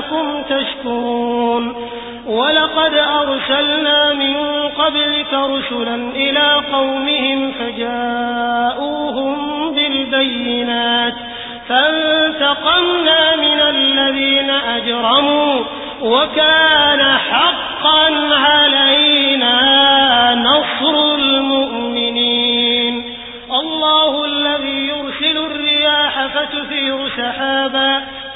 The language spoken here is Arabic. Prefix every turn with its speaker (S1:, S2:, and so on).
S1: ولعلكم تشكرون. ولقد أرسلنا من قبلك رسلا إلى قومهم فجاءوهم بالبينات. فانتقمنا من الذين أجرموا وكان حقا علينا نصر المؤمنين. الله الذي يرسل الرياح فتثير سحابا